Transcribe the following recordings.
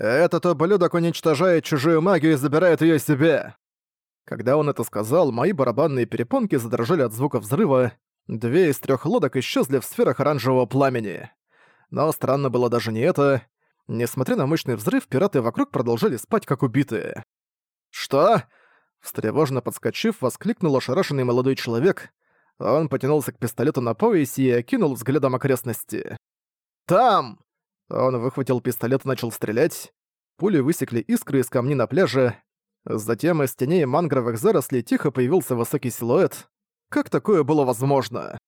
Этот ублюдок уничтожает чужую магию и забирает её себе. Когда он это сказал, мои барабанные перепонки задрожали от звука взрыва, две из трёх лодок исчезли в сферах оранжевого пламени. Но странно было даже не это. Несмотря на мощный взрыв, пираты вокруг продолжали спать как убитые. «Что?» Встревоженно подскочив, воскликнул ошарашенный молодой человек. Он потянулся к пистолету на поясе и окинул взглядом окрестности. «Там!» Он выхватил пистолет и начал стрелять. Пули высекли искры из камней на пляже. Затем из теней мангровых зарослей тихо появился высокий силуэт. Как такое было возможно?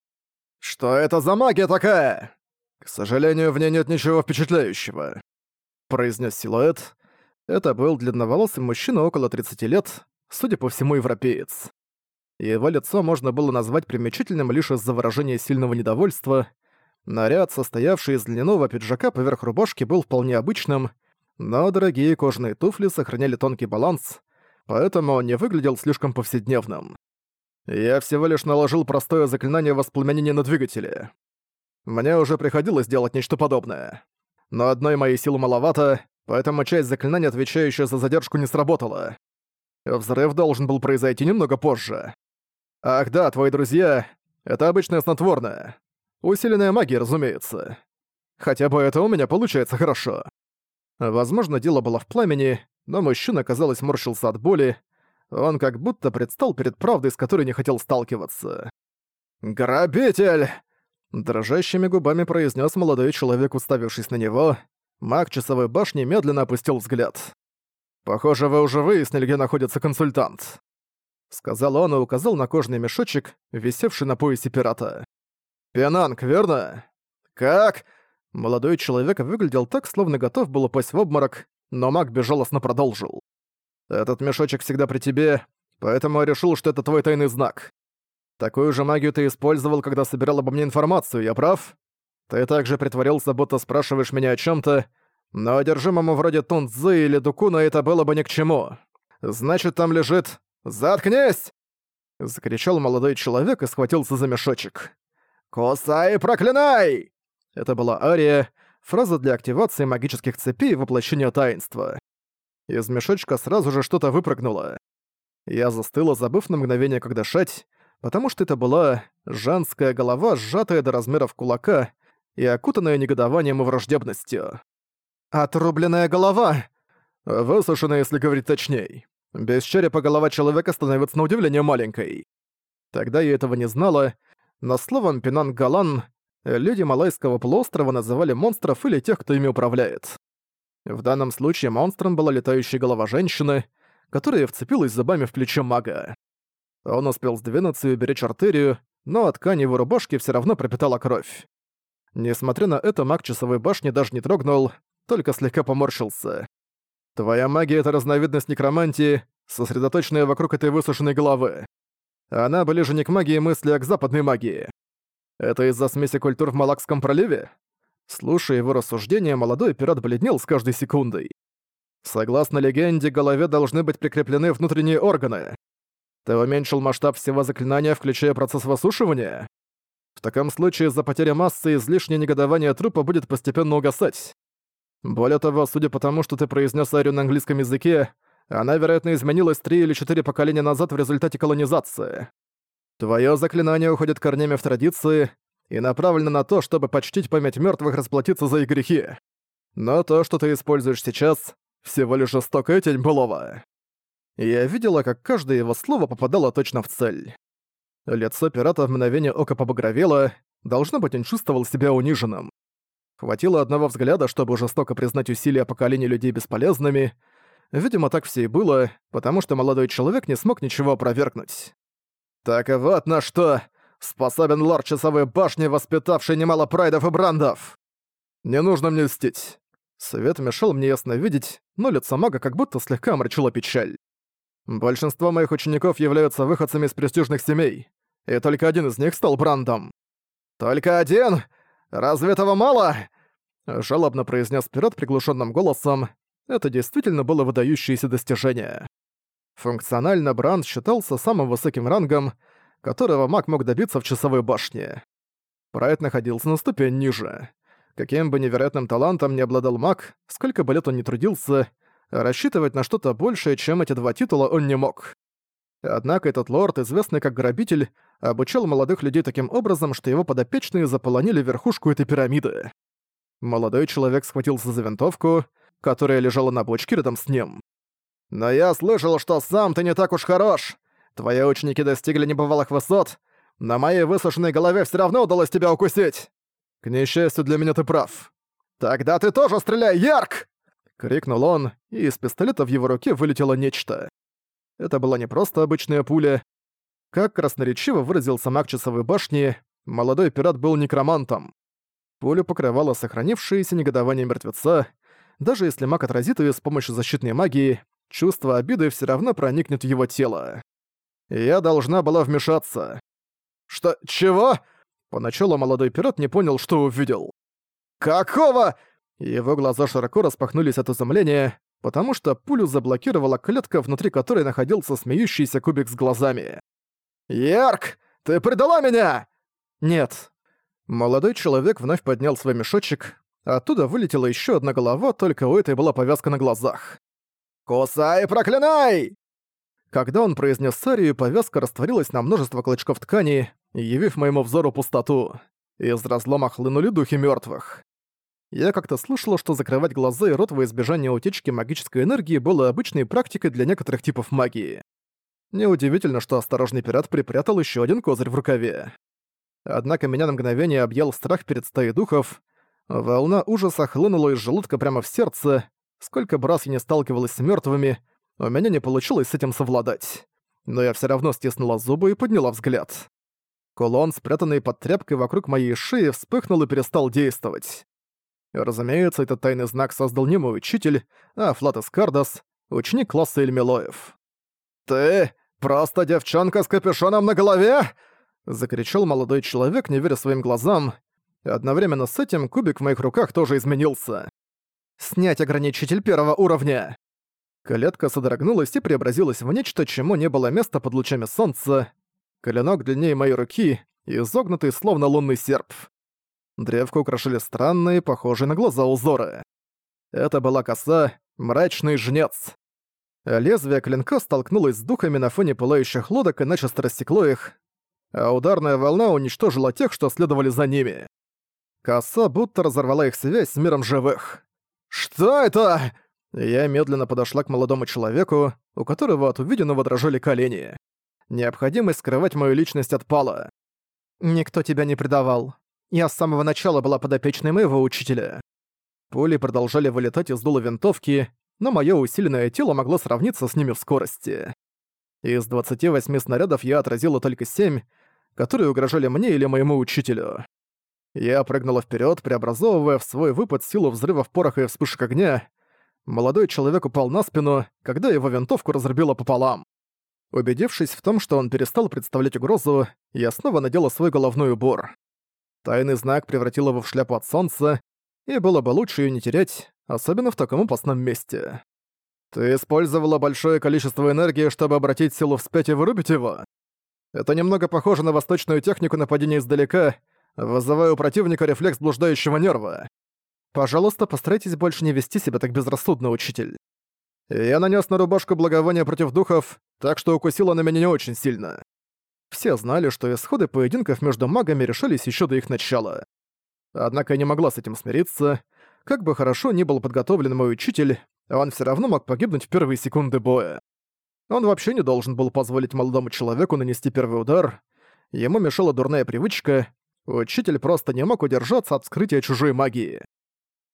«Что это за магия такая?» «К сожалению, в ней нет ничего впечатляющего», — произнес силуэт. Это был длинноволосый мужчина около 30 лет, судя по всему, европеец. Его лицо можно было назвать примечательным лишь из-за выражения сильного недовольства — Наряд, состоявший из льняного пиджака поверх рубашки, был вполне обычным, но дорогие кожаные туфли сохраняли тонкий баланс, поэтому он не выглядел слишком повседневным. Я всего лишь наложил простое заклинание воспламенения на двигателе. Мне уже приходилось делать нечто подобное. Но одной моей силы маловато, поэтому часть заклинания, отвечающая за задержку, не сработала. Взрыв должен был произойти немного позже. Ах да, твои друзья — это обычное снотворное. Усиленная магия, разумеется. Хотя бы это у меня получается хорошо. Возможно, дело было в пламени, но мужчина, казалось, морщился от боли. Он как будто предстал перед правдой, с которой не хотел сталкиваться. «Грабитель!» Дрожащими губами произнес молодой человек, уставившись на него. Маг часовой башни медленно опустил взгляд. «Похоже, вы уже выяснили, где находится консультант», — сказал он и указал на кожаный мешочек, висевший на поясе пирата. «Пенанг, верно?» «Как?» Молодой человек выглядел так, словно готов был упасть в обморок, но маг безжалостно продолжил. «Этот мешочек всегда при тебе, поэтому я решил, что это твой тайный знак. Такую же магию ты использовал, когда собирал обо мне информацию, я прав? Ты также притворился, будто спрашиваешь меня о чем то но одержимому вроде Тунцзы или Дукуна это было бы ни к чему. Значит, там лежит... «Заткнись!» Закричал молодой человек и схватился за мешочек. «Кусай и проклинай!» Это была ария, фраза для активации магических цепей и воплощения таинства. Из мешочка сразу же что-то выпрыгнуло. Я застыла, забыв на мгновение, как дышать, потому что это была женская голова, сжатая до размеров кулака и окутанная негодованием и враждебностью. «Отрубленная голова!» Высушенная, если говорить точней. Без черепа голова человека становится на удивление маленькой. Тогда я этого не знала, но словом Пенанг-Галан люди Малайского полуострова называли монстров или тех, кто ими управляет. В данном случае монстром была летающая голова женщины, которая вцепилась зубами в плечо мага. Он успел сдвинуться и уберечь артерию, но от ткани его рубашки все равно пропитала кровь. Несмотря на это, маг часовой башни даже не трогнул, только слегка поморщился. «Твоя магия — это разновидность некромантии, сосредоточенная вокруг этой высушенной головы. Она ближе не к магии мысли, а к западной магии. Это из-за смеси культур в Малакском проливе? Слушая его рассуждения, молодой пират бледнел с каждой секундой. Согласно легенде, голове должны быть прикреплены внутренние органы. Ты уменьшил масштаб всего заклинания, включая процесс высушивания? В таком случае из-за потери массы излишнее негодование трупа будет постепенно угасать. Более того, судя по тому, что ты произнес Арию на английском языке, она, вероятно, изменилась три или четыре поколения назад в результате колонизации. Твое заклинание уходит корнями в традиции и направлено на то, чтобы почтить память мертвых расплатиться за их грехи. Но то, что ты используешь сейчас, всего лишь жестокая тень былого. Я видела, как каждое его слово попадало точно в цель. Лицо пирата в мгновение ока побагровело, должно быть, он чувствовал себя униженным. Хватило одного взгляда, чтобы жестоко признать усилия поколения людей бесполезными, Видимо, так все и было, потому что молодой человек не смог ничего опровергнуть. «Так вот на что способен лорд Часовой Башни, воспитавший немало прайдов и брандов! Не нужно мне льстить!» Свет мешал мне ясно видеть, но лицо мага как будто слегка омрачила печаль. Большинство моих учеников являются выходцами из престижных семей, и только один из них стал брандом. «Только один? Разве этого мало?» Жалобно произнес пират приглушенным голосом, это действительно было выдающееся достижение. Функционально Бранд считался самым высоким рангом, которого маг мог добиться в часовой башне. Прайд находился на ступень ниже. Каким бы невероятным талантом не обладал маг, сколько бы лет он ни трудился, рассчитывать на что-то большее, чем эти два титула, он не мог. Однако этот лорд, известный как грабитель, обучал молодых людей таким образом, что его подопечные заполонили верхушку этой пирамиды. Молодой человек схватился за винтовку, которая лежала на бочке рядом с ним. «Но я слышал, что сам ты не так уж хорош. Твои ученики достигли небывалых высот. На моей высушенной голове все равно удалось тебя укусить. К несчастью для меня ты прав. Тогда ты тоже стреляй, Ярк!» Крикнул он, и из пистолета в его руке вылетело нечто. Это была не просто обычная пуля. Как красноречиво выразился маг часовой башни, молодой пират был некромантом. Пулю покрывало сохранившееся негодование мертвеца. Даже если маг отразит ее с помощью защитной магии, чувство обиды все равно проникнет в его тело. Я должна была вмешаться. Что? Чего? Поначалу молодой пират не понял, что увидел. «Какого?» Его глаза широко распахнулись от изумления, потому что пулю заблокировала клетка, внутри которой находился смеющийся кубик с глазами. «Ярк, ты предала меня!» «Нет». Молодой человек вновь поднял свой мешочек, оттуда вылетела еще одна голова, только у этой была повязка на глазах. «Кусай, проклинай!» Когда он произнес Сарию, повязка растворилась на множество клочков ткани, явив моему взору пустоту. Из разлома хлынули духи мертвых. Я как-то слышала, что закрывать глаза и рот во избежание утечки магической энергии было обычной практикой для некоторых типов магии. Неудивительно, что осторожный пират припрятал еще один козырь в рукаве. Однако меня на мгновение объял страх перед стаей духов. Волна ужаса хлынула из желудка прямо в сердце. Сколько бы раз я не сталкивалась с мертвыми, у меня не получилось с этим совладать. Но я все равно стиснула зубы и подняла взгляд. Кулон, спрятанный под тряпкой вокруг моей шеи, вспыхнул и перестал действовать. Разумеется, этот тайный знак создал не мой учитель, а Флатес Кардас, ученик класса Эльмилоев. «Ты просто девчонка с капюшоном на голове?» — закричал молодой человек, не веря своим глазам. Одновременно с этим кубик в моих руках тоже изменился. «Снять ограничитель первого уровня!» Клетка содрогнулась и преобразилась в нечто, чему не было места под лучами солнца. Коленок длиннее моей руки, изогнутый словно лунный серп. Древко украшали странные, похожие на глаза узоры. Это была коса «Мрачный жнец». Лезвие клинка столкнулось с духами на фоне пылающих лодок и начисто рассекло их, а ударная волна уничтожила тех, что следовали за ними. Коса будто разорвала их связь с миром живых. «Что это?» Я медленно подошла к молодому человеку, у которого от увиденного дрожали колени. Необходимость скрывать мою личность отпала. «Никто тебя не предавал. Я с самого начала была подопечной моего учителя». Пули продолжали вылетать из дула винтовки, но моё усиленное тело могло сравниться с ними в скорости. Из 28 снарядов я отразила только 7, которые угрожали мне или моему учителю. Я прыгнула вперед, преобразовывая в свой выпад силу взрывов пороха и вспышек огня. Молодой человек упал на спину, когда его винтовку разрубило пополам. Убедившись в том, что он перестал представлять угрозу, я снова надела свой головной убор. Тайный знак превратил его в шляпу от солнца, и было бы лучше ее не терять, особенно в таком опасном месте. «Ты использовала большое количество энергии, чтобы обратить силу вспять и вырубить его?» Это немного похоже на восточную технику нападения издалека, вызывая у противника рефлекс блуждающего нерва. Пожалуйста, постарайтесь больше не вести себя так безрассудно, учитель. Я нанес на рубашку благовония против духов, так что укусила на меня не очень сильно. Все знали, что исходы поединков между магами решались еще до их начала. Однако я не могла с этим смириться. Как бы хорошо ни был подготовлен мой учитель, он все равно мог погибнуть в первые секунды боя. Он вообще не должен был позволить молодому человеку нанести первый удар. Ему мешала дурная привычка. Учитель просто не мог удержаться от вскрытия чужой магии.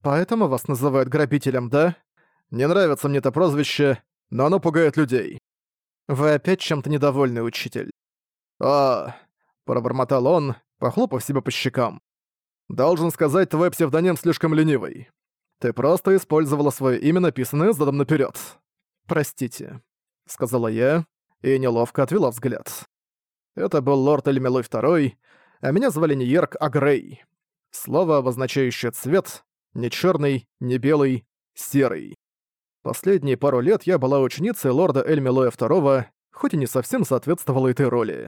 Поэтому вас называют грабителем, да? Не нравится мне это прозвище, но оно пугает людей. Вы опять чем-то недовольны, учитель. А, пробормотал он, похлопав себя по щекам. Должен сказать, твой псевдоним слишком ленивый. Ты просто использовала свое имя, написанное задом наперед. Простите сказала я и неловко отвела взгляд. Это был лорд Эльмилой II, а меня звали не Йерк, а Грей. Слово, обозначающее цвет, не черный, не белый, серый. Последние пару лет я была ученицей лорда Эльмилоя II, хоть и не совсем соответствовала этой роли.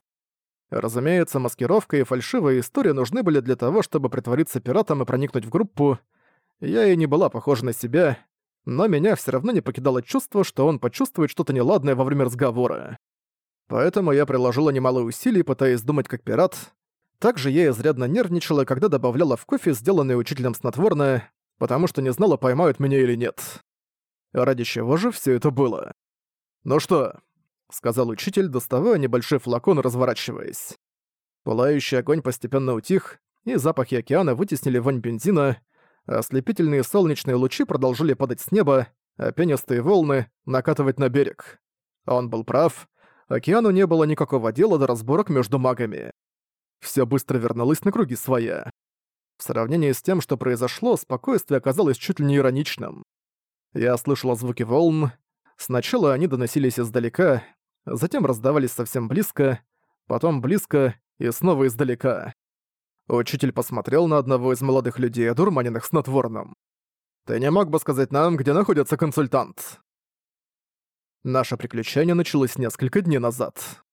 Разумеется, маскировка и фальшивая история нужны были для того, чтобы притвориться пиратом и проникнуть в группу. Я и не была похожа на себя, но меня все равно не покидало чувство, что он почувствует что-то неладное во время разговора. Поэтому я приложила немало усилий, пытаясь думать как пират. Также я изрядно нервничала, когда добавляла в кофе сделанное учителем снотворное, потому что не знала, поймают меня или нет. Ради чего же все это было? «Ну что?» — сказал учитель, доставая небольшой флакон разворачиваясь. Пылающий огонь постепенно утих, и запахи океана вытеснили вонь бензина, Ослепительные солнечные лучи продолжили падать с неба, а пенистые волны накатывать на берег. Он был прав. Океану не было никакого дела до разборок между магами. Всё быстро вернулось на круги своя. В сравнении с тем, что произошло, спокойствие оказалось чуть ли не ироничным. Я слышала звуки волн. Сначала они доносились издалека, затем раздавались совсем близко, потом близко и снова издалека. Учитель посмотрел на одного из молодых людей, одурманенных снотворным. «Ты не мог бы сказать нам, где находится консультант?» Наше приключение началось несколько дней назад.